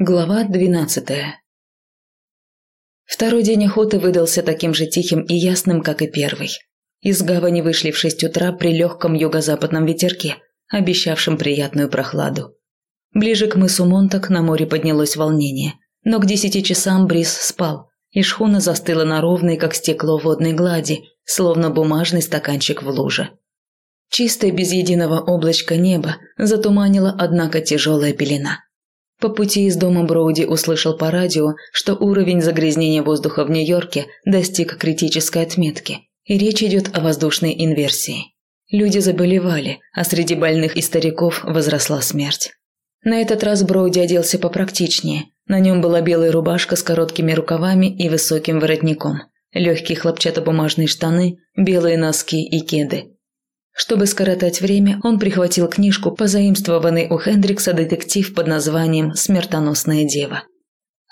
Глава двенадцатая Второй день охоты выдался таким же тихим и ясным, как и первый. Из гавани вышли в шесть утра при легком юго-западном ветерке, обещавшем приятную прохладу. Ближе к мысу Монтак на море поднялось волнение, но к десяти часам бриз спал, и шхуна застыла на ровной, как стекло водной глади, словно бумажный стаканчик в луже. Чистое без единого облачка небо затуманило, однако, тяжелая пелена – по пути из дома Броуди услышал по радио, что уровень загрязнения воздуха в Нью-Йорке достиг критической отметки, и речь идет о воздушной инверсии. Люди заболевали, а среди больных и стариков возросла смерть. На этот раз Броуди оделся попрактичнее. На нем была белая рубашка с короткими рукавами и высоким воротником, легкие хлопчатобумажные штаны, белые носки и кеды. Чтобы скоротать время, он прихватил книжку, позаимствованный у Хендрикса детектив под названием «Смертоносная дева».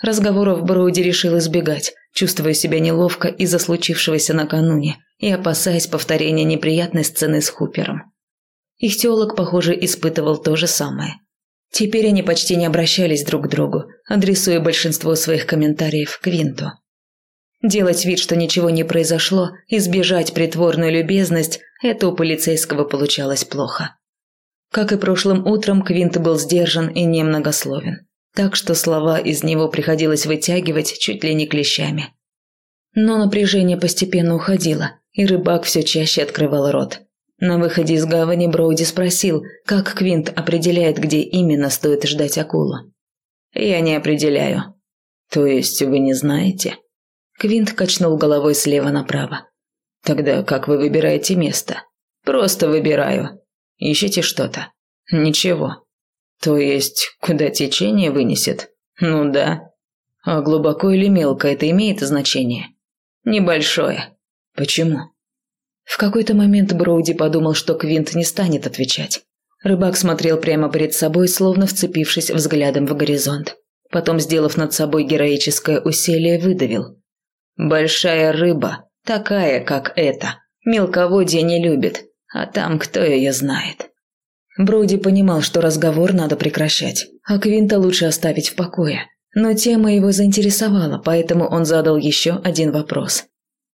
Разговоров Броуди решил избегать, чувствуя себя неловко из-за случившегося накануне и опасаясь повторения неприятной сцены с Хупером. Их теолог, похоже, испытывал то же самое. Теперь они почти не обращались друг к другу, адресуя большинство своих комментариев к Винту. Делать вид, что ничего не произошло, избежать притворную любезность – это у полицейского получалось плохо. Как и прошлым утром, Квинт был сдержан и немногословен, так что слова из него приходилось вытягивать чуть ли не клещами. Но напряжение постепенно уходило, и рыбак все чаще открывал рот. На выходе из гавани Броуди спросил, как Квинт определяет, где именно стоит ждать акулу. «Я не определяю». «То есть вы не знаете?» Квинт качнул головой слева направо. «Тогда как вы выбираете место?» «Просто выбираю. Ищете что-то?» «Ничего». «То есть, куда течение вынесет?» «Ну да». «А глубоко или мелко это имеет значение?» «Небольшое». «Почему?» В какой-то момент Броуди подумал, что Квинт не станет отвечать. Рыбак смотрел прямо перед собой, словно вцепившись взглядом в горизонт. Потом, сделав над собой героическое усилие, выдавил. Большая рыба, такая, как эта, мелководье не любит, а там кто ее знает. Броуди понимал, что разговор надо прекращать, а Квинта лучше оставить в покое. Но тема его заинтересовала, поэтому он задал еще один вопрос.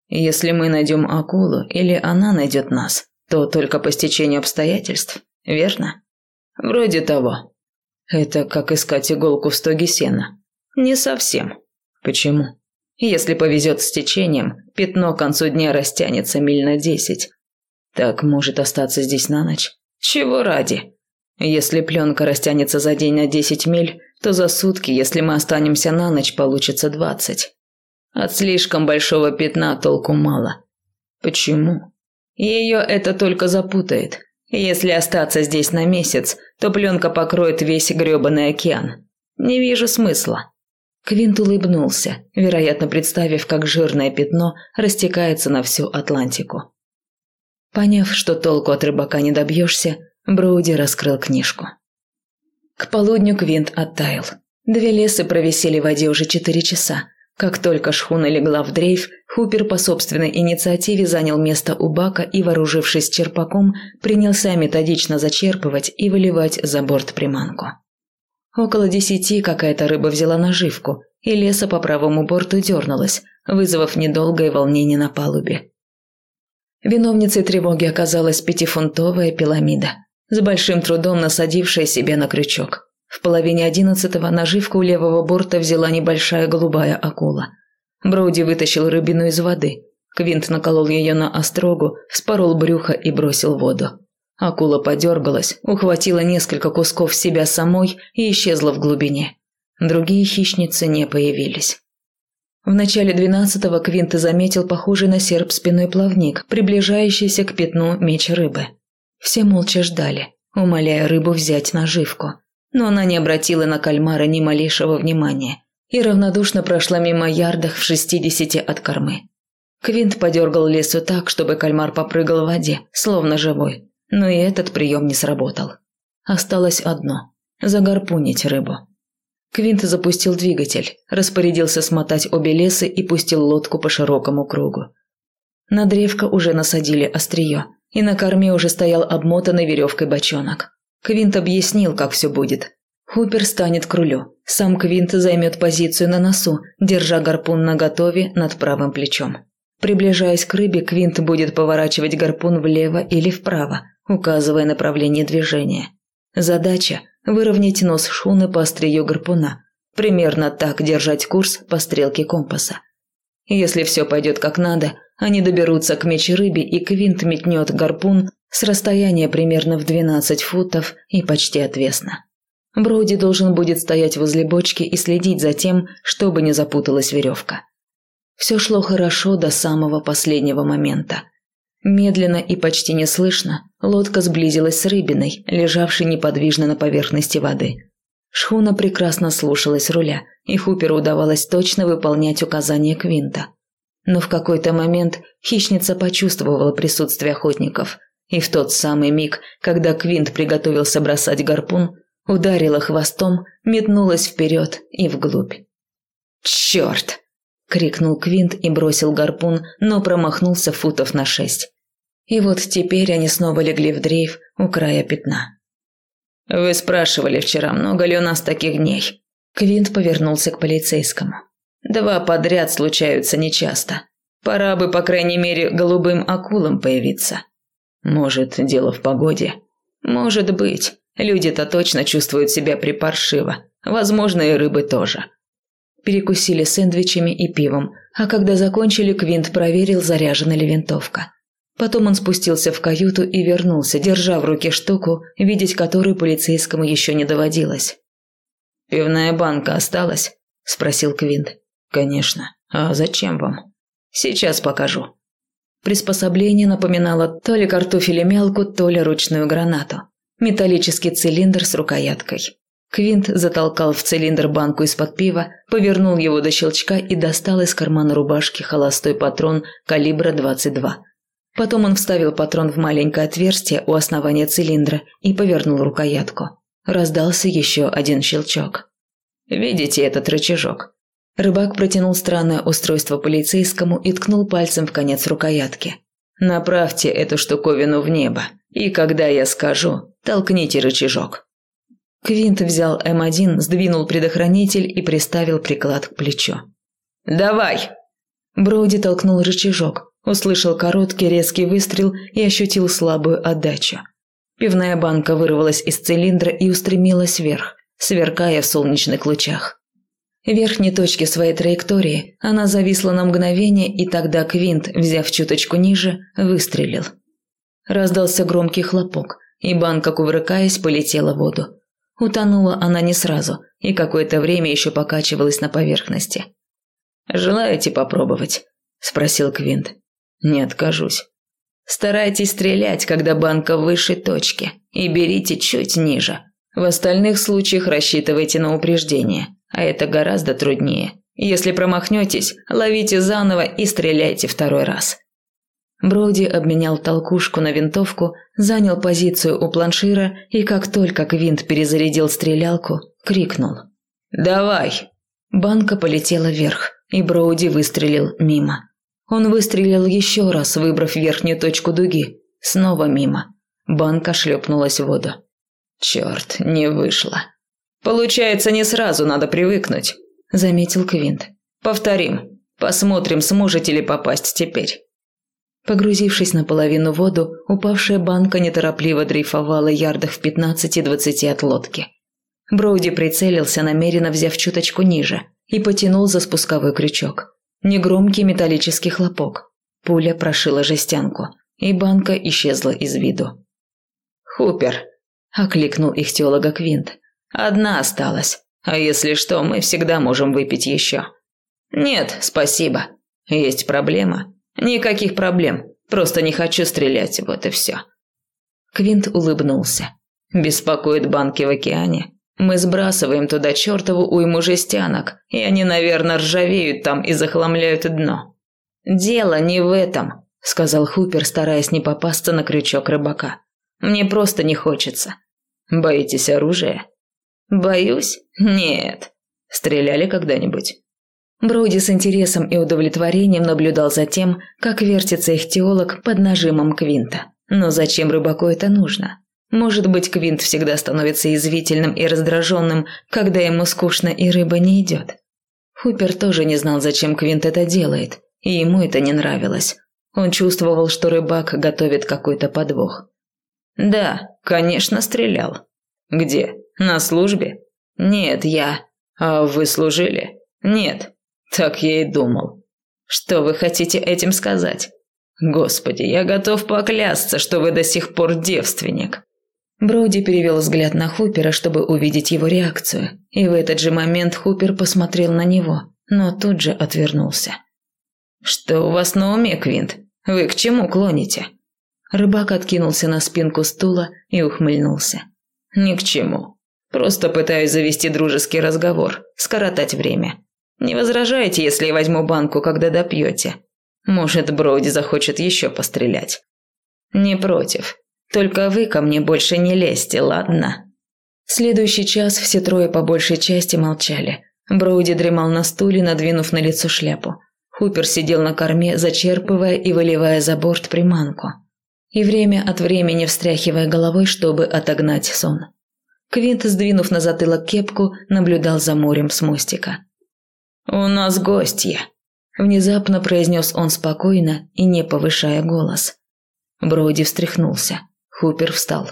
«Если мы найдем акулу или она найдет нас, то только по стечению обстоятельств, верно?» «Вроде того». «Это как искать иголку в стоге сена». «Не совсем». «Почему?» Если повезет с течением, пятно к концу дня растянется миль на десять. Так может остаться здесь на ночь? Чего ради? Если пленка растянется за день на десять миль, то за сутки, если мы останемся на ночь, получится двадцать. От слишком большого пятна толку мало. Почему? Ее это только запутает. Если остаться здесь на месяц, то пленка покроет весь грёбаный океан. Не вижу смысла. Квинт улыбнулся, вероятно, представив, как жирное пятно растекается на всю Атлантику. Поняв, что толку от рыбака не добьешься, Броуди раскрыл книжку. К полудню Квинт оттаял. Две лесы провисели в воде уже четыре часа. Как только шхуна легла в дрейф, Хупер по собственной инициативе занял место у бака и, вооружившись черпаком, принялся методично зачерпывать и выливать за борт приманку. Около десяти какая-то рыба взяла наживку, и леса по правому борту дернулась, вызвав недолгое волнение на палубе. Виновницей тревоги оказалась пятифунтовая пиламида, с большим трудом насадившая себе на крючок. В половине одиннадцатого наживку у левого борта взяла небольшая голубая акула. Броуди вытащил рыбину из воды. Квинт наколол ее на острогу, вспорол брюхо и бросил воду. Акула подергалась, ухватила несколько кусков себя самой и исчезла в глубине. Другие хищницы не появились. В начале двенадцатого Квинт заметил похожий на серп спиной плавник, приближающийся к пятну меч рыбы. Все молча ждали, умоляя рыбу взять наживку. Но она не обратила на кальмара ни малейшего внимания и равнодушно прошла мимо ярдах в шестидесяти от кормы. Квинт подергал лесу так, чтобы кальмар попрыгал в воде, словно живой. Но и этот прием не сработал. Осталось одно – загарпунить рыбу. Квинт запустил двигатель, распорядился смотать обе лесы и пустил лодку по широкому кругу. На древко уже насадили острие, и на корме уже стоял обмотанный веревкой бочонок. Квинт объяснил, как все будет. Хупер станет к рулю. Сам Квинт займет позицию на носу, держа гарпун наготове над правым плечом. Приближаясь к рыбе, Квинт будет поворачивать гарпун влево или вправо, указывая направление движения. Задача – выровнять нос шхуны по острию гарпуна. Примерно так держать курс по стрелке компаса. Если все пойдет как надо, они доберутся к меч-рыбе и Квинт метнет гарпун с расстояния примерно в 12 футов и почти отвесно. Броуди должен будет стоять возле бочки и следить за тем, чтобы не запуталась веревка. Все шло хорошо до самого последнего момента. Медленно и почти неслышно лодка сблизилась с рыбиной, лежавшей неподвижно на поверхности воды. Шхуна прекрасно слушалась руля, и Хуперу удавалось точно выполнять указания Квинта. Но в какой-то момент хищница почувствовала присутствие охотников, и в тот самый миг, когда Квинт приготовился бросать гарпун, ударила хвостом, метнулась вперед и вглубь. «Черт!» – крикнул Квинт и бросил гарпун, но промахнулся футов на шесть. И вот теперь они снова легли в дрейф у края пятна. «Вы спрашивали вчера, много ли у нас таких дней?» Квинт повернулся к полицейскому. «Два подряд случаются нечасто. Пора бы, по крайней мере, голубым акулам появиться. Может, дело в погоде? Может быть. Люди-то точно чувствуют себя припаршиво. Возможно, и рыбы тоже. Перекусили сэндвичами и пивом, а когда закончили, Квинт проверил, заряжена ли винтовка. Потом он спустился в каюту и вернулся, держа в руке штуку, видеть которую полицейскому еще не доводилось. «Пивная банка осталась?» – спросил Квинт. «Конечно. А зачем вам?» «Сейчас покажу». Приспособление напоминало то ли картофелемелку, то ли ручную гранату металлический цилиндр с рукояткой. Квинт затолкал в цилиндр банку из-под пива, повернул его до щелчка и достал из кармана рубашки холостой патрон калибра 22. Потом он вставил патрон в маленькое отверстие у основания цилиндра и повернул рукоятку. Раздался еще один щелчок. «Видите этот рычажок?» Рыбак протянул странное устройство полицейскому и ткнул пальцем в конец рукоятки. «Направьте эту штуковину в небо, и когда я скажу, Толкните рычажок». Квинт взял М1, сдвинул предохранитель и приставил приклад к плечу. «Давай!» Броуди толкнул рычажок, услышал короткий резкий выстрел и ощутил слабую отдачу. Пивная банка вырвалась из цилиндра и устремилась вверх, сверкая в солнечных лучах. В верхней точке своей траектории она зависла на мгновение, и тогда Квинт, взяв чуточку ниже, выстрелил. Раздался громкий хлопок, и банка, кувыркаясь, полетела в воду. Утонула она не сразу и какое-то время еще покачивалась на поверхности. «Желаете попробовать?» – спросил Квинт. «Не откажусь». «Старайтесь стрелять, когда банка в высшей точке, и берите чуть ниже. В остальных случаях рассчитывайте на упреждение, а это гораздо труднее. Если промахнетесь, ловите заново и стреляйте второй раз. Броуди обменял толкушку на винтовку, занял позицию у планшира и как только Квинт перезарядил стрелялку, крикнул. «Давай!» Банка полетела вверх, и Броуди выстрелил мимо. Он выстрелил еще раз, выбрав верхнюю точку дуги. Снова мимо. Банка шлепнулась в воду. «Черт, не вышло!» «Получается, не сразу надо привыкнуть», – заметил Квинт. «Повторим. Посмотрим, сможете ли попасть теперь». Погрузившись наполовину в воду, упавшая банка неторопливо дрейфовала ярдах в 15-20 от лодки. Броуди прицелился, намеренно взяв чуточку ниже, и потянул за спусковой крючок. Негромкий металлический хлопок. Пуля прошила жестянку, и банка исчезла из виду. «Хупер!» – окликнул их теолога Квинт. «Одна осталась, а если что, мы всегда можем выпить еще». «Нет, спасибо. Есть проблема?» Никаких проблем. Просто не хочу стрелять, вот и все. Квинт улыбнулся. Беспокоит банки в океане. Мы сбрасываем туда чертову уйму жестянок, и они, наверное, ржавеют там и захламляют дно. Дело не в этом, сказал Хупер, стараясь не попасться на крючок рыбака. Мне просто не хочется. Боитесь оружия? Боюсь? Нет. Стреляли когда-нибудь? Броуди с интересом и удовлетворением наблюдал за тем, как вертится их теолог под нажимом Квинта. Но зачем рыбаку это нужно? Может быть, Квинт всегда становится извительным и раздраженным, когда ему скучно и рыба не идет. Хупер тоже не знал, зачем Квинт это делает, и ему это не нравилось. Он чувствовал, что рыбак готовит какой-то подвох. «Да, конечно, стрелял. Где? На службе? Нет, я. А вы служили? Нет. Так я и думал. Что вы хотите этим сказать? Господи, я готов поклясться, что вы до сих пор девственник. Броуди перевел взгляд на Хупера, чтобы увидеть его реакцию, и в этот же момент Хупер посмотрел на него, но тут же отвернулся. «Что у вас на уме, Квинт? Вы к чему клоните?» Рыбак откинулся на спинку стула и ухмыльнулся. «Ни к чему. Просто пытаюсь завести дружеский разговор, скоротать время. Не возражаете, если я возьму банку, когда допьете? Может, Броуди захочет еще пострелять?» «Не против. Только вы ко мне больше не лезьте, ладно?» Следующий час все трое по большей части молчали. Броуди дремал на стуле, надвинув на лицо шляпу. Хупер сидел на корме, зачерпывая и выливая за борт приманку. И время от времени встряхивая головой, чтобы отогнать сон. Квинт, сдвинув на затылок кепку, наблюдал за морем с мостика. «У нас гостья», – внезапно произнес он спокойно и не повышая голос. Броуди встряхнулся. Хупер встал.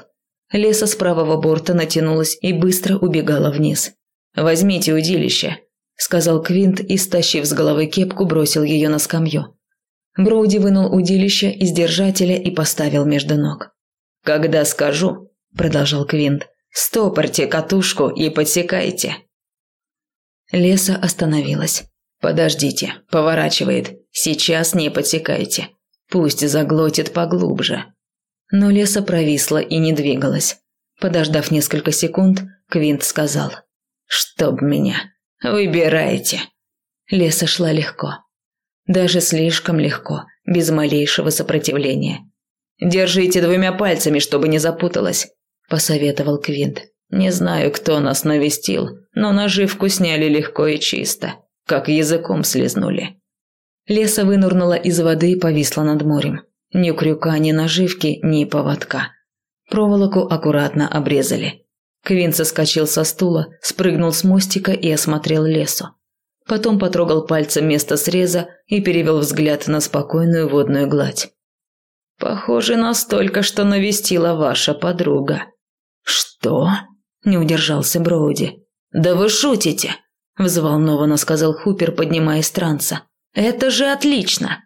Леса с правого борта натянулась и быстро убегала вниз. «Возьмите удилище», – сказал Квинт и, стащив с головы кепку, бросил ее на скамью. Броуди вынул удилище из держателя и поставил между ног. «Когда скажу», – продолжал Квинт, – «стопорьте катушку и подсекайте». Леса остановилась. «Подождите, поворачивает. Сейчас не подсекайте. Пусть заглотит поглубже». Но леса провисла и не двигалась. Подождав несколько секунд, Квинт сказал. «Чтоб меня. Выбирайте». Леса шла легко. Даже слишком легко, без малейшего сопротивления. «Держите двумя пальцами, чтобы не запуталась», – посоветовал Квинт. «Не знаю, кто нас навестил, но наживку сняли легко и чисто, как языком слезнули». Леса вынурнула из воды и повисла над морем. Ни крюка, ни наживки, ни поводка. Проволоку аккуратно обрезали. Квин соскочил со стула, спрыгнул с мостика и осмотрел лесу. Потом потрогал пальцем место среза и перевел взгляд на спокойную водную гладь. «Похоже настолько, что навестила ваша подруга». «Что?» – не удержался Броуди. «Да вы шутите!» – взволнованно сказал Хупер, поднимаясь с. «Это же отлично!»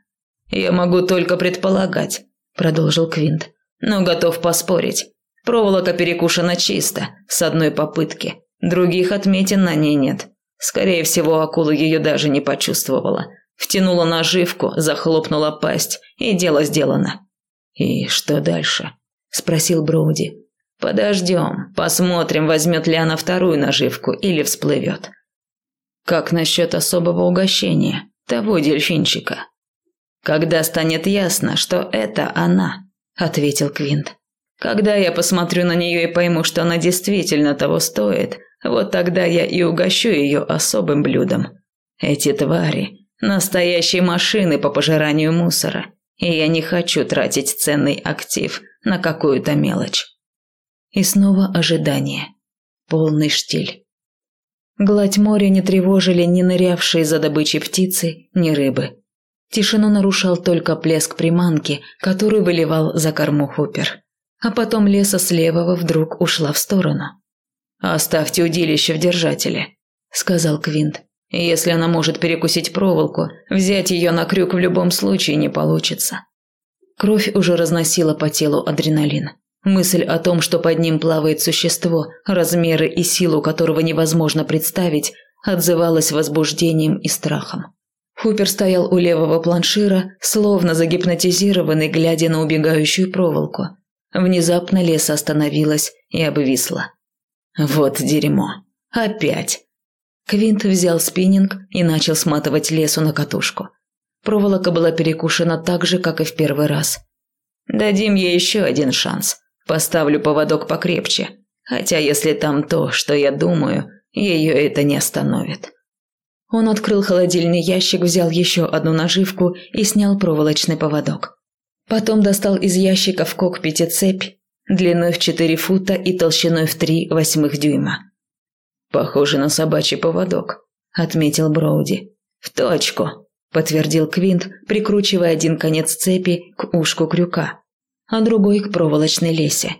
«Я могу только предполагать», – продолжил Квинт. «Но готов поспорить. Проволока перекушена чисто, с одной попытки. Других отметин на ней нет. Скорее всего, акула ее даже не почувствовала. Втянула наживку, захлопнула пасть, и дело сделано». «И что дальше?» – спросил Броуди. «Подождем, посмотрим, возьмет ли она вторую наживку или всплывет». «Как насчет особого угощения, того дельфинчика?» «Когда станет ясно, что это она», – ответил Квинт. «Когда я посмотрю на нее и пойму, что она действительно того стоит, вот тогда я и угощу ее особым блюдом. Эти твари – настоящие машины по пожиранию мусора, и я не хочу тратить ценный актив на какую-то мелочь». И снова ожидание. Полный штиль. Гладь моря не тревожили ни нырявшие за добычей птицы, ни рыбы. Тишину нарушал только плеск приманки, который выливал за корму Хупер. А потом леса с левого вдруг ушла в сторону. «Оставьте удилище в держателе», – сказал Квинт. «Если она может перекусить проволоку, взять ее на крюк в любом случае не получится». Кровь уже разносила по телу адреналин. Мысль о том, что под ним плавает существо, размеры и силу которого невозможно представить, отзывалась возбуждением и страхом. Хупер стоял у левого планшира, словно загипнотизированный, глядя на убегающую проволоку. Внезапно леса остановилась и обвисла. «Вот дерьмо! Опять!» Квинт взял спиннинг и начал сматывать лесу на катушку. Проволока была перекушена так же, как и в первый раз. «Дадим ей еще один шанс. Поставлю поводок покрепче. Хотя если там то, что я думаю, ее это не остановит». Он открыл холодильный ящик, взял еще одну наживку и снял проволочный поводок. Потом достал из ящика в кокпите цепь, длиной в 4 фута и толщиной в 3 восьмых дюйма. «Похоже на собачий поводок», – отметил Броуди. «В точку», – подтвердил Квинт, прикручивая один конец цепи к ушку крюка, а другой к проволочной лесе.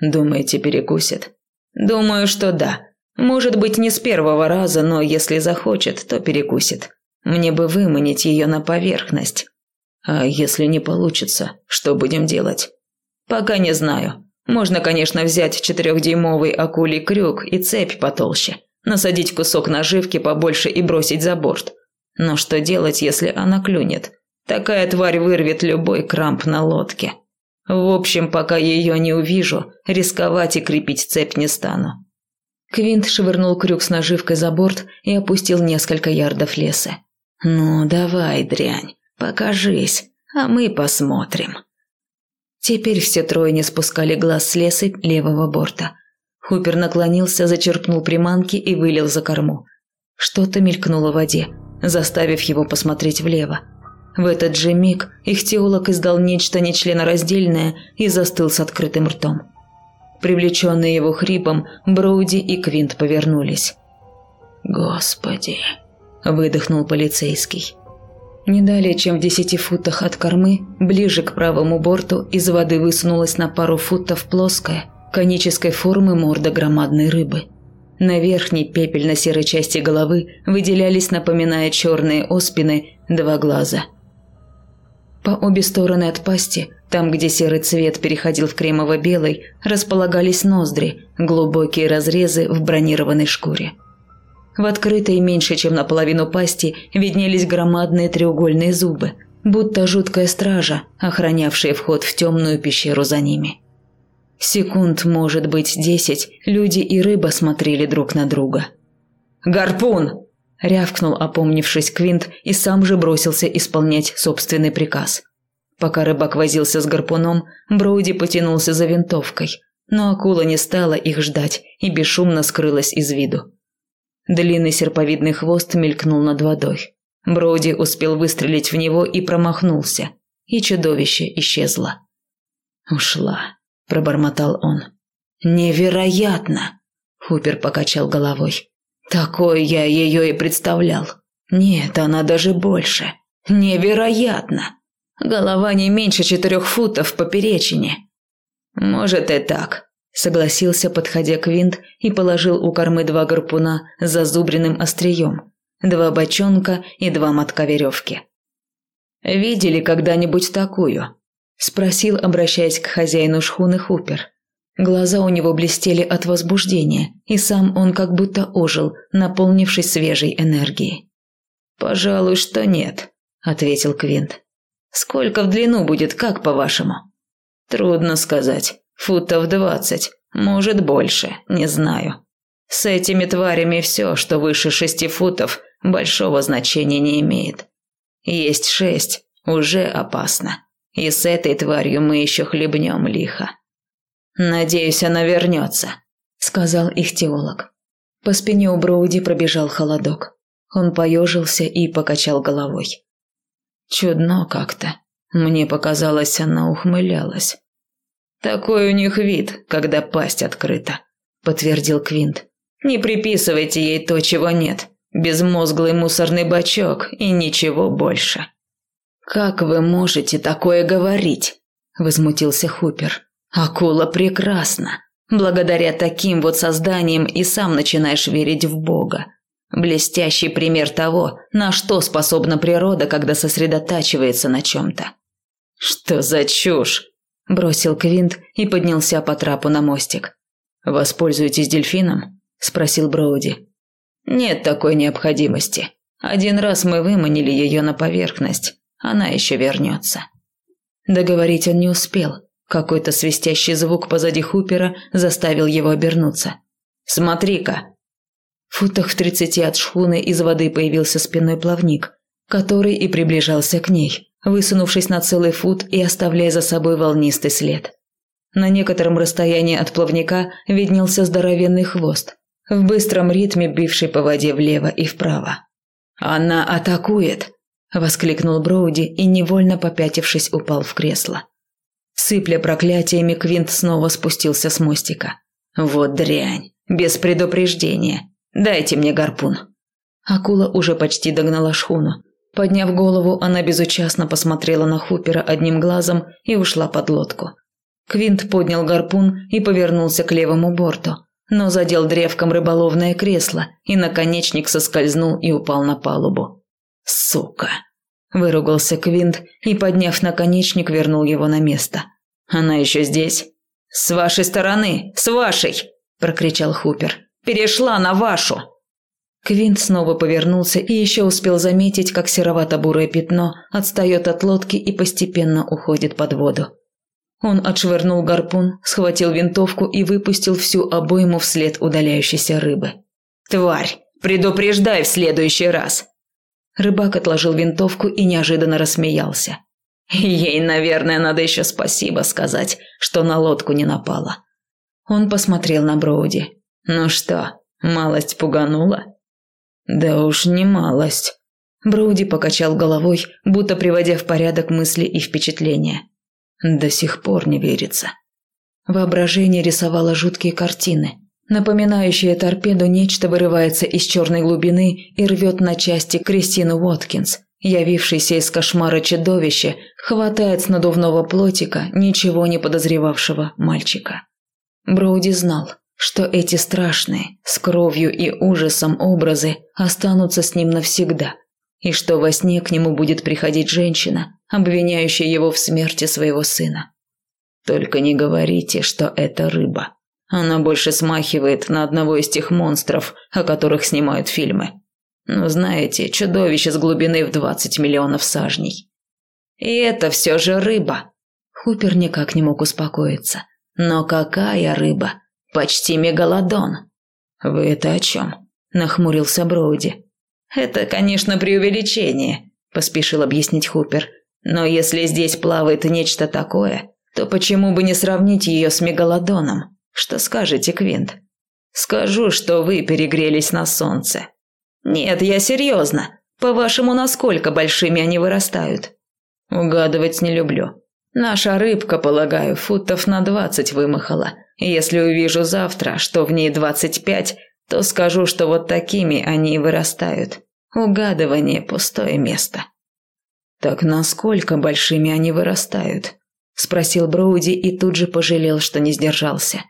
«Думаете, перекусит?» «Думаю, что да. Может быть, не с первого раза, но если захочет, то перекусит. Мне бы выманить ее на поверхность». «А если не получится, что будем делать?» «Пока не знаю. Можно, конечно, взять четырехдюймовый акулий крюк и цепь потолще, насадить кусок наживки побольше и бросить за борт. Но что делать, если она клюнет? Такая тварь вырвет любой крамп на лодке. В общем, пока ее не увижу, рисковать и крепить цепь не стану. Квинт швырнул крюк с наживкой за борт и опустил несколько ярдов леса. «Ну, давай, дрянь, покажись, а мы посмотрим». Теперь все трое не спускали глаз с леса левого борта. Хупер наклонился, зачерпнул приманки и вылил за корму. Что-то мелькнуло в воде, заставив его посмотреть влево. В этот же миг их теолог издал нечто нечленораздельное и застыл с открытым ртом. Привлеченные его хрипом, Броуди и Квинт повернулись. «Господи!» – выдохнул полицейский. Не далее, чем в десяти футах от кормы, ближе к правому борту, из воды высунулась на пару футов плоская, конической формы морда громадной рыбы. На верхней пепельно-серой части головы выделялись, напоминая черные оспины, два глаза. По обе стороны от пасти, там, где серый цвет переходил в кремово-белый, располагались ноздри, глубокие разрезы в бронированной шкуре. В открытой меньше, чем наполовину пасти, виднелись громадные треугольные зубы, будто жуткая стража, охранявшая вход в темную пещеру за ними. Секунд, может быть, десять, люди и рыба смотрели друг на друга. «Гарпун!» – рявкнул, опомнившись Квинт, и сам же бросился исполнять собственный приказ. Пока рыбак возился с гарпуном, Броуди потянулся за винтовкой, но акула не стала их ждать и бесшумно скрылась из виду. Длинный серповидный хвост мелькнул над водой. Броуди успел выстрелить в него и промахнулся, и чудовище исчезло. «Ушла», – пробормотал он. «Невероятно!» – Хупер покачал головой. «Такой я ее и представлял. Нет, она даже больше. Невероятно! Голова не меньше четырех футов по перечине». «Может и так», Согласился, подходя к винт, и положил у кормы два гарпуна с зазубренным острием, два бочонка и два мотка веревки. «Видели когда-нибудь такую?» – спросил, обращаясь к хозяину шхуны Хупер. Глаза у него блестели от возбуждения, и сам он как будто ожил, наполнившись свежей энергией. «Пожалуй, что нет», – ответил Квинт. «Сколько в длину будет, как по-вашему?» «Трудно сказать. Футов двадцать, может больше, не знаю. С этими тварями все, что выше шести футов, большого значения не имеет. Есть шесть, уже опасно. И с этой тварью мы еще хлебнем лихо. Надеюсь, она вернется, сказал их теолог. По спине у Броуди пробежал холодок. Он поежился и покачал головой. Чудно как-то. Мне показалось, она ухмылялась. «Такой у них вид, когда пасть открыта», – подтвердил Квинт. «Не приписывайте ей то, чего нет. Безмозглый мусорный бачок и ничего больше». «Как вы можете такое говорить?» – возмутился Хупер. «Акула прекрасна. Благодаря таким вот созданиям и сам начинаешь верить в Бога. Блестящий пример того, на что способна природа, когда сосредотачивается на чем-то». «Что за чушь?» бросил Квинт и поднялся по трапу на мостик. Воспользуетесь дельфином? спросил Броуди. Нет такой необходимости. Один раз мы выманили ее на поверхность. Она еще вернется. Договорить он не успел. Какой-то свистящий звук позади Хупера заставил его обернуться. «Смотри-ка!» В футах в тридцати от шхуны из воды появился спинной плавник, который и приближался к ней высунувшись на целый фут и оставляя за собой волнистый след. На некотором расстоянии от плавника виднелся здоровенный хвост, в быстром ритме бивший по воде влево и вправо. «Она атакует!» – воскликнул Броуди и, невольно попятившись, упал в кресло. Сыпля проклятиями, Квинт снова спустился с мостика. «Вот дрянь! Без предупреждения! Дайте мне гарпун!» Акула уже почти догнала шхуну. Подняв голову, она безучастно посмотрела на Хупера одним глазом и ушла под лодку. Квинт поднял гарпун и повернулся к левому борту, но задел древком рыболовное кресло, и наконечник соскользнул и упал на палубу. «Сука!» – выругался Квинт и, подняв наконечник, вернул его на место. «Она еще здесь?» «С вашей стороны! С вашей!» – прокричал Хупер. «Перешла на вашу!» Квинт снова повернулся и еще успел заметить, как серовато-бурое пятно отстает от лодки и постепенно уходит под воду. Он отшвырнул гарпун, схватил винтовку и выпустил всю обойму вслед удаляющейся рыбы. «Тварь! Предупреждай в следующий раз!» Рыбак отложил винтовку и неожиданно рассмеялся. Ей, наверное, надо еще спасибо сказать, что на лодку не напала. Он посмотрел на Броуди. «Ну что, малость пуганула?» «Да уж не малость». Броуди покачал головой, будто приводя в порядок мысли и впечатления. До сих пор не верится. Воображение рисовало жуткие картины. Напоминающее торпеду нечто вырывается из черной глубины и рвет на части Кристину Уоткинс. Явившийся из кошмара чудовище хватает с надувного плотика ничего не подозревавшего мальчика. Броуди знал, что эти страшные, с кровью и ужасом образы останутся с ним навсегда, и что во сне к нему будет приходить женщина, обвиняющая его в смерти своего сына. Только не говорите, что это рыба. Она больше смахивает на одного из тех монстров, о которых снимают фильмы. Ну, знаете, чудовище с глубины в 20 миллионов сажней. И это все же рыба. Хупер никак не мог успокоиться. Но какая рыба? Почти мегалодон. Вы это о чем? Нахмурился Броуди. Это, конечно, преувеличение, поспешил объяснить Хупер. Но если здесь плавает нечто такое, то почему бы не сравнить ее с мегалодоном? Что скажете, Квинт? Скажу, что вы перегрелись на солнце. Нет, я серьезно. По-вашему, насколько большими они вырастают? Угадывать не люблю. Наша рыбка, полагаю, футов на двадцать вымахала. Если увижу завтра, что в ней двадцать пять, то скажу, что вот такими они и вырастают. Угадывание – пустое место. Так насколько большими они вырастают? Спросил Броуди и тут же пожалел, что не сдержался.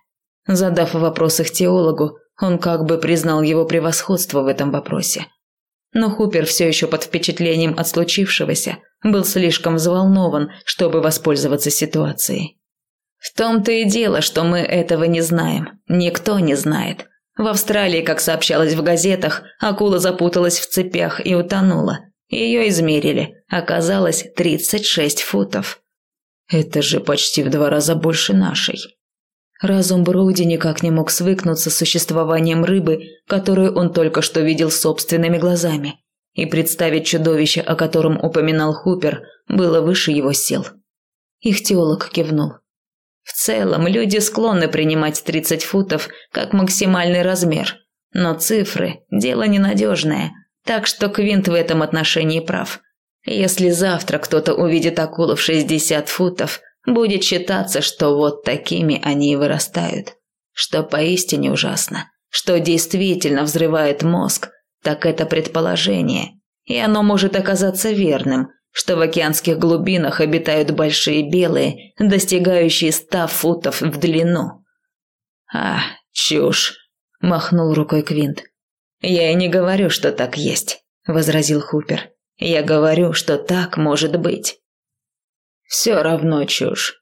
Задав вопрос их теологу, он как бы признал его превосходство в этом вопросе. Но Хупер все еще под впечатлением от случившегося был слишком взволнован, чтобы воспользоваться ситуацией. В том-то и дело, что мы этого не знаем. Никто не знает. В Австралии, как сообщалось в газетах, акула запуталась в цепях и утонула. Ее измерили. Оказалось 36 футов. Это же почти в два раза больше нашей. Разум Броуди никак не мог свыкнуться с существованием рыбы, которую он только что видел собственными глазами, и представить чудовище, о котором упоминал Хупер, было выше его сил. Их теолог кивнул. В целом, люди склонны принимать 30 футов как максимальный размер, но цифры – дело ненадежное, так что Квинт в этом отношении прав. Если завтра кто-то увидит акулу в 60 футов – Будет считаться, что вот такими они и вырастают. Что поистине ужасно, что действительно взрывает мозг, так это предположение. И оно может оказаться верным, что в океанских глубинах обитают большие белые, достигающие ста футов в длину. «А, чушь!» – махнул рукой Квинт. «Я и не говорю, что так есть», – возразил Хупер. «Я говорю, что так может быть. Все равно чушь.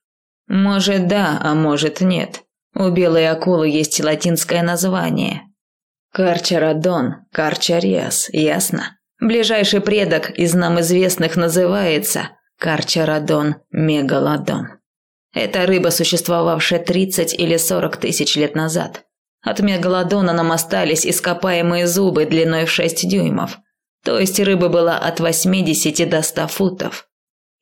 Может да, а может нет. У белой акулы есть латинское название. Карчарадон, карчариас, ясно? Ближайший предок из нам известных называется Карчарадон мегалодон. Это рыба, существовавшая 30 или 40 тысяч лет назад. От мегалодона нам остались ископаемые зубы длиной в 6 дюймов. То есть рыба была от 80 до 100 футов.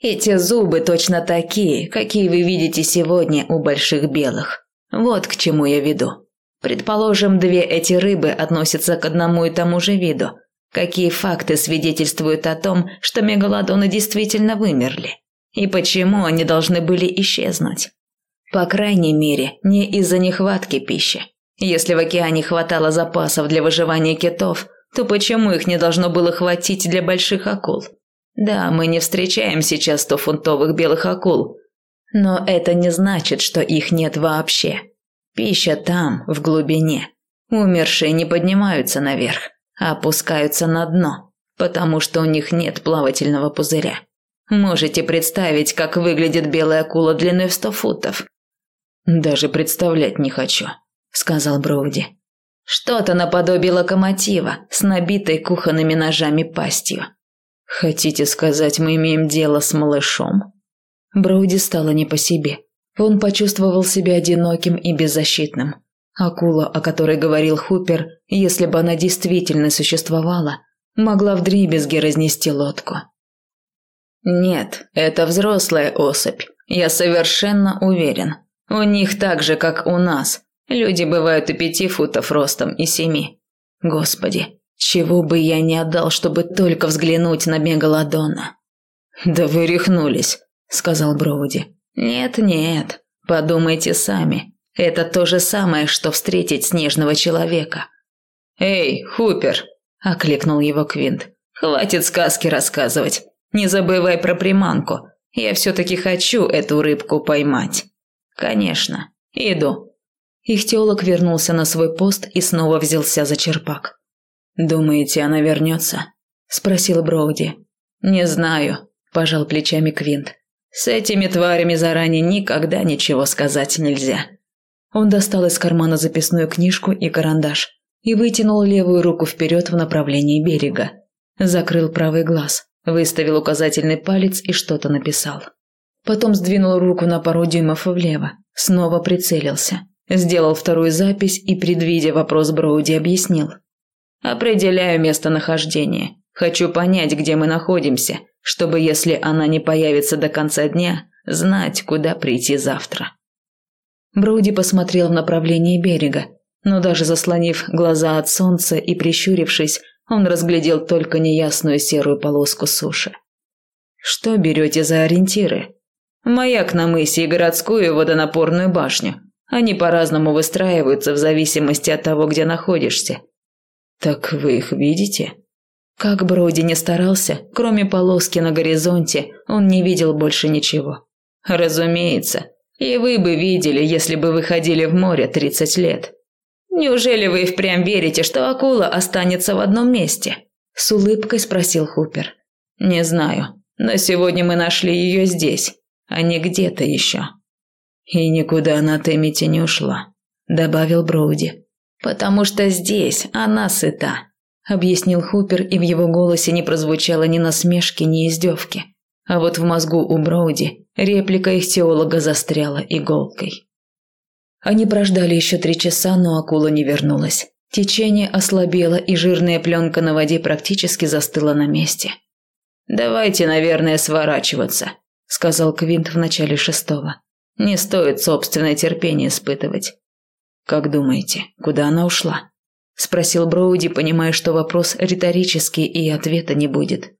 Эти зубы точно такие, какие вы видите сегодня у больших белых. Вот к чему я веду. Предположим, две эти рыбы относятся к одному и тому же виду. Какие факты свидетельствуют о том, что мегалодоны действительно вымерли? И почему они должны были исчезнуть? По крайней мере, не из-за нехватки пищи. Если в океане хватало запасов для выживания китов, то почему их не должно было хватить для больших акул? Да, мы не встречаем сейчас стофунтовых белых акул, но это не значит, что их нет вообще. Пища там, в глубине. Умершие не поднимаются наверх, а опускаются на дно, потому что у них нет плавательного пузыря. Можете представить, как выглядит белая акула длиной в сто футов? Даже представлять не хочу, сказал Броуди. Что-то наподобие локомотива с набитой кухонными ножами пастью. Хотите сказать, мы имеем дело с малышом? Броуди стало не по себе. Он почувствовал себя одиноким и беззащитным. Акула, о которой говорил Хупер, если бы она действительно существовала, могла вдребезги разнести лодку. «Нет, это взрослая особь. Я совершенно уверен. У них так же, как у нас. Люди бывают и пяти футов ростом, и семи. Господи, чего бы я не отдал, чтобы только взглянуть на Мегалодона». «Да вы рехнулись», – сказал Броуди. «Нет-нет, подумайте сами. Это то же самое, что встретить снежного человека». «Эй, Хупер!» – окликнул его Квинт. «Хватит сказки рассказывать. Не забывай про приманку. Я все-таки хочу эту рыбку поймать. Конечно. Иду. Ихтиолог вернулся на свой пост и снова взялся за черпак. «Думаете, она вернется?» – спросил Броуди. «Не знаю», – пожал плечами Квинт. «С этими тварями заранее никогда ничего сказать нельзя». Он достал из кармана записную книжку и карандаш и вытянул левую руку вперед в направлении берега. Закрыл правый глаз. Выставил указательный палец и что-то написал. Потом сдвинул руку на пару дюймов влево, снова прицелился. Сделал вторую запись и, предвидя вопрос Броуди, объяснил. «Определяю местонахождение. Хочу понять, где мы находимся, чтобы, если она не появится до конца дня, знать, куда прийти завтра». Броуди посмотрел в направлении берега, но даже заслонив глаза от солнца и прищурившись, он разглядел только неясную серую полоску суши. «Что берете за ориентиры?» «Маяк на мысе и городскую водонапорную башню. Они по-разному выстраиваются в зависимости от того, где находишься». «Так вы их видите?» Как Броди не старался, кроме полоски на горизонте, он не видел больше ничего. «Разумеется. И вы бы видели, если бы выходили в море тридцать лет. Неужели вы впрямь верите, что акула останется в одном месте? С улыбкой спросил Хупер. Не знаю, но сегодня мы нашли ее здесь, а не где-то еще. И никуда она Темити не ушла, добавил Броуди. Потому что здесь она сыта, объяснил Хупер, и в его голосе не прозвучало ни насмешки, ни издевки. А вот в мозгу у Броуди реплика их теолога застряла иголкой. Они прождали еще три часа, но акула не вернулась. Течение ослабело, и жирная пленка на воде практически застыла на месте. «Давайте, наверное, сворачиваться», – сказал Квинт в начале шестого. «Не стоит собственное терпение испытывать». «Как думаете, куда она ушла?» – спросил Броуди, понимая, что вопрос риторический и ответа не будет.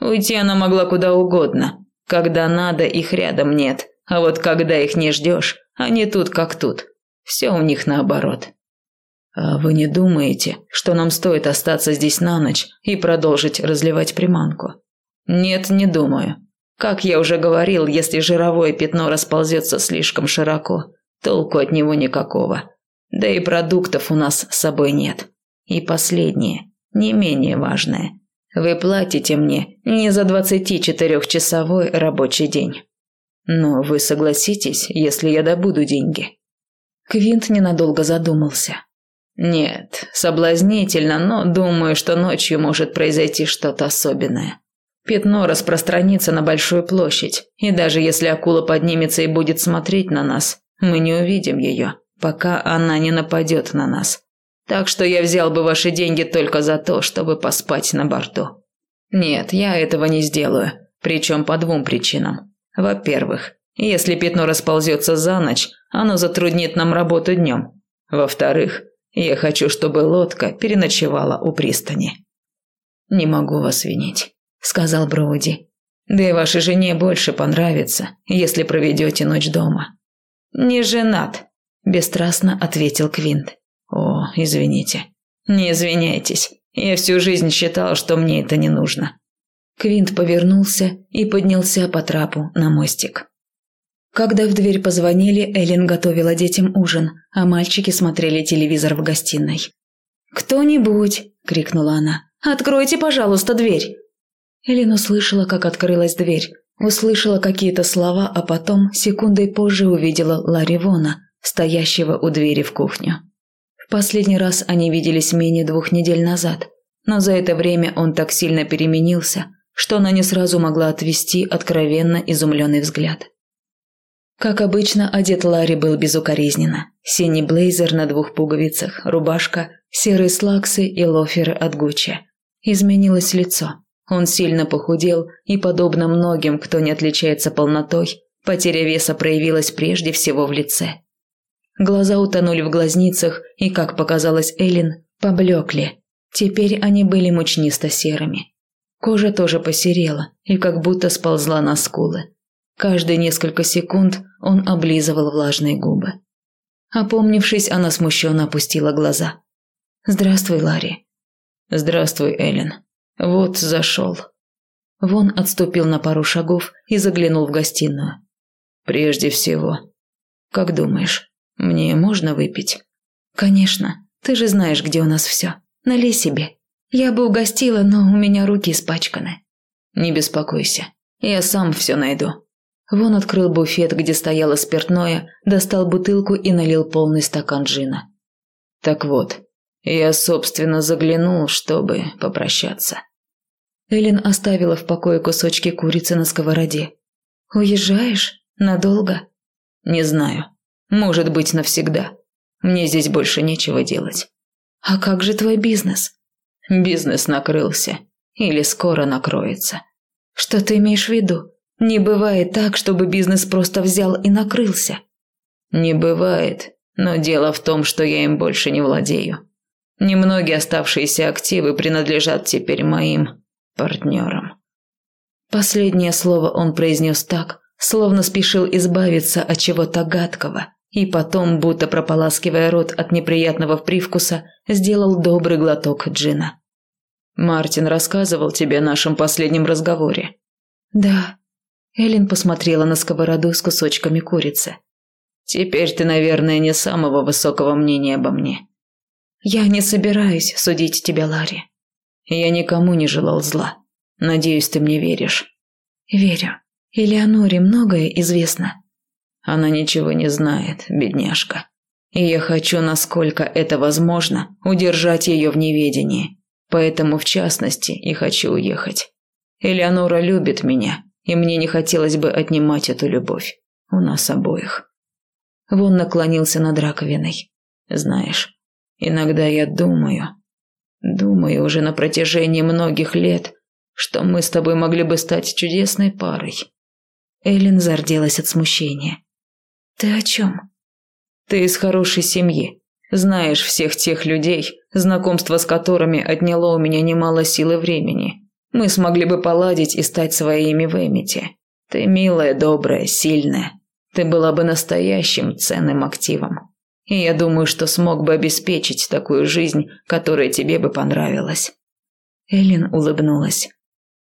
«Уйти она могла куда угодно. Когда надо, их рядом нет, а вот когда их не ждешь, они тут как тут. Все у них наоборот. А вы не думаете, что нам стоит остаться здесь на ночь и продолжить разливать приманку? Нет, не думаю. Как я уже говорил, если жировое пятно расползется слишком широко, толку от него никакого. Да и продуктов у нас с собой нет. И последнее, не менее важное. Вы платите мне не за 24-часовой рабочий день. Но вы согласитесь, если я добуду деньги? Квинт ненадолго задумался. Нет, соблазнительно, но думаю, что ночью может произойти что-то особенное. Пятно распространится на большую площадь, и даже если акула поднимется и будет смотреть на нас, мы не увидим ее, пока она не нападет на нас. Так что я взял бы ваши деньги только за то, чтобы поспать на борту. Нет, я этого не сделаю, причем по двум причинам. Во-первых, если пятно расползется за ночь, оно затруднит нам работу днем. Во-вторых, я хочу, чтобы лодка переночевала у пристани. «Не могу вас винить», – сказал Броуди. Да и вашей жене больше понравится, если проведете ночь дома». «Не женат», – бесстрастно ответил Квинт. «О, извините». «Не извиняйтесь. Я всю жизнь считал, что мне это не нужно». Квинт повернулся и поднялся по трапу на мостик. Когда в дверь позвонили, Эллен готовила детям ужин, а мальчики смотрели телевизор в гостиной. «Кто-нибудь!» – крикнула она. «Откройте, пожалуйста, дверь!» Эллен услышала, как открылась дверь. Услышала какие-то слова, а потом, секундой позже, увидела Ларри Вона, стоящего у двери в кухню. В последний раз они виделись менее двух недель назад, но за это время он так сильно переменился, что она не сразу могла отвести откровенно изумленный взгляд. Как обычно, одет Ларри был безукоризненно. Синий блейзер на двух пуговицах, рубашка, серые слаксы и лоферы от Гуччи. Изменилось лицо. Он сильно похудел, и, подобно многим, кто не отличается полнотой, потеря веса проявилась прежде всего в лице. Глаза утонули в глазницах, и, как показалось Эллен, поблекли. Теперь они были мучнисто-серыми. Кожа тоже посерела и как будто сползла на скулы. Каждые несколько секунд он облизывал влажные губы. Опомнившись, она смущенно опустила глаза. «Здравствуй, Ларри». «Здравствуй, Эллен. Вот зашел». Вон отступил на пару шагов и заглянул в гостиную. «Прежде всего, как думаешь, мне можно выпить?» «Конечно. Ты же знаешь, где у нас все. Налей себе. Я бы угостила, но у меня руки испачканы». «Не беспокойся. Я сам все найду». Вон открыл буфет, где стояло спиртное, достал бутылку и налил полный стакан джина. Так вот, я, собственно, заглянул, чтобы попрощаться. Элин оставила в покое кусочки курицы на сковороде. «Уезжаешь? Надолго?» «Не знаю. Может быть, навсегда. Мне здесь больше нечего делать». «А как же твой бизнес?» «Бизнес накрылся. Или скоро накроется». «Что ты имеешь в виду?» Не бывает так, чтобы бизнес просто взял и накрылся. Не бывает, но дело в том, что я им больше не владею. Немногие оставшиеся активы принадлежат теперь моим партнерам. Последнее слово он произнес так, словно спешил избавиться от чего-то гадкого, и потом, будто прополаскивая рот от неприятного привкуса, сделал добрый глоток джина. «Мартин рассказывал тебе о нашем последнем разговоре?» «Да», Элин посмотрела на сковороду с кусочками курицы. «Теперь ты, наверное, не самого высокого мнения обо мне». «Я не собираюсь судить тебя, Ларри». «Я никому не желал зла. Надеюсь, ты мне веришь». «Верю. Элеоноре многое известно». «Она ничего не знает, бедняжка. И я хочу, насколько это возможно, удержать ее в неведении. Поэтому, в частности, и хочу уехать. Элеонора любит меня, и мне не хотелось бы отнимать эту любовь. У нас обоих. Вон наклонился над раковиной. Знаешь, иногда я думаю, думаю уже на протяжении многих лет, что мы с тобой могли бы стать чудесной парой. Эллен зарделась от смущения. Ты о чем? Ты из хорошей семьи. Знаешь всех тех людей, знакомство с которыми отняло у меня немало сил и времени. Мы смогли бы поладить и стать своими в Эмите. Ты милая, добрая, сильная. Ты была бы настоящим ценным активом. И я думаю, что смог бы обеспечить такую жизнь, которая тебе бы понравилась». Эллен улыбнулась.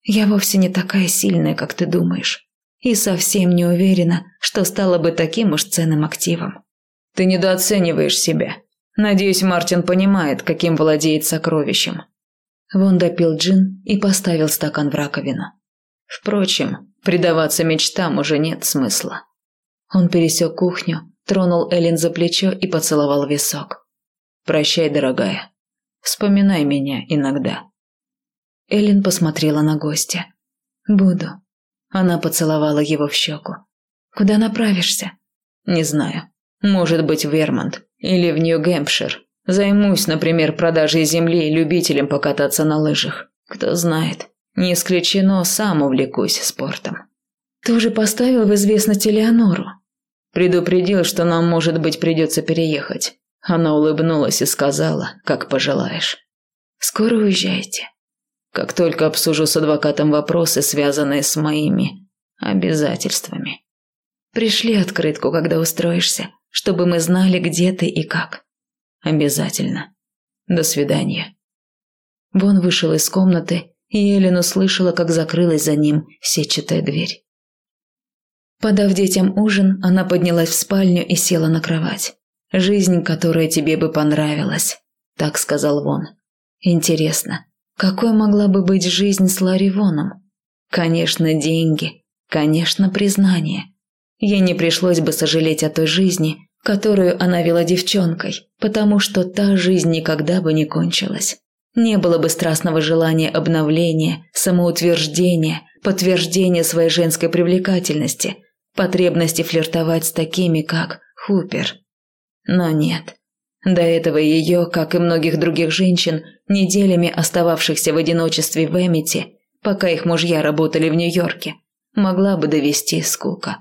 «Я вовсе не такая сильная, как ты думаешь. И совсем не уверена, что стала бы таким уж ценным активом. Ты недооцениваешь себя. Надеюсь, Мартин понимает, каким владеет сокровищем. Вон допил джин и поставил стакан в раковину. Впрочем, предаваться мечтам уже нет смысла. Он пересек кухню, тронул Эллен за плечо и поцеловал висок. «Прощай, дорогая. Вспоминай меня иногда». Эллен посмотрела на гостя. «Буду». Она поцеловала его в щеку. «Куда направишься?» «Не знаю. Может быть, в Вермонт или в Нью-Гэмпшир. Займусь, например, продажей земли любителям покататься на лыжах. Кто знает, не исключено, сам увлекусь спортом. Ты уже поставил в известность Элеонору? Предупредил, что нам, может быть, придется переехать. Она улыбнулась и сказала, как пожелаешь. Скоро уезжаете? как только обсужу с адвокатом вопросы, связанные с моими обязательствами. Пришли открытку, когда устроишься, чтобы мы знали, где ты и как. Обязательно. До свидания. Вон вышел из комнаты, и Эллен услышала, как закрылась за ним сетчатая дверь. Подав детям ужин, она поднялась в спальню и села на кровать. «Жизнь, которая тебе бы понравилась», – так сказал Вон. «Интересно, какой могла бы быть жизнь с Ларри Воном? Конечно, деньги, конечно, признание. Ей не пришлось бы сожалеть о той жизни, которую она вела девчонкой, потому что та жизнь никогда бы не кончилась. Не было бы страстного желания обновления, самоутверждения, подтверждения своей женской привлекательности, потребности флиртовать с такими, как Хупер. Но нет. До этого ее, как и многих других женщин, неделями остававшихся в одиночестве в Эмити, пока их мужья работали в Нью-Йорке, могла бы довести скука.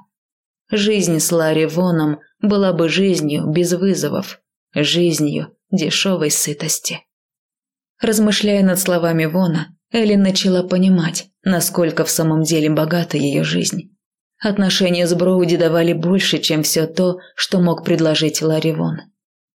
Жизнь с Ларри Воном была бы жизнью без вызовов, жизнью дешевой сытости. Размышляя над словами Вона, Эллен начала понимать, насколько в самом деле богата ее жизнь. Отношения с Броуди давали больше, чем все то, что мог предложить Ларри Вон.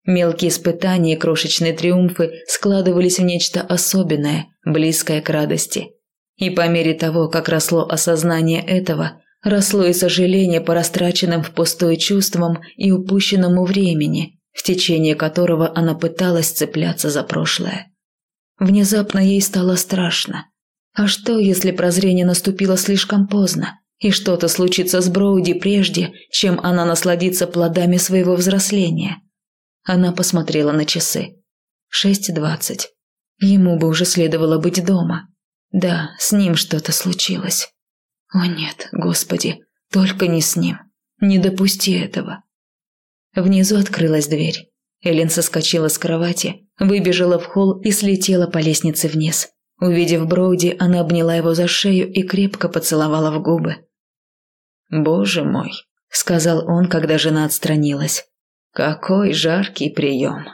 Мелкие испытания и крошечные триумфы складывались в нечто особенное, близкое к радости. И по мере того, как росло осознание этого, росло и сожаление по растраченным впустую чувствам и упущенному времени, в течение которого она пыталась цепляться за прошлое. Внезапно ей стало страшно. А что, если прозрение наступило слишком поздно, и что-то случится с Броуди прежде, чем она насладится плодами своего взросления? Она посмотрела на часы. Шесть двадцать. Ему бы уже следовало быть дома. Да, с ним что-то случилось. О нет, Господи, только не с ним. Не допусти этого. Внизу открылась дверь. Элен соскочила с кровати, выбежала в холл и слетела по лестнице вниз. Увидев Броуди, она обняла его за шею и крепко поцеловала в губы. «Боже мой», — сказал он, когда жена отстранилась. Какой жаркий прием.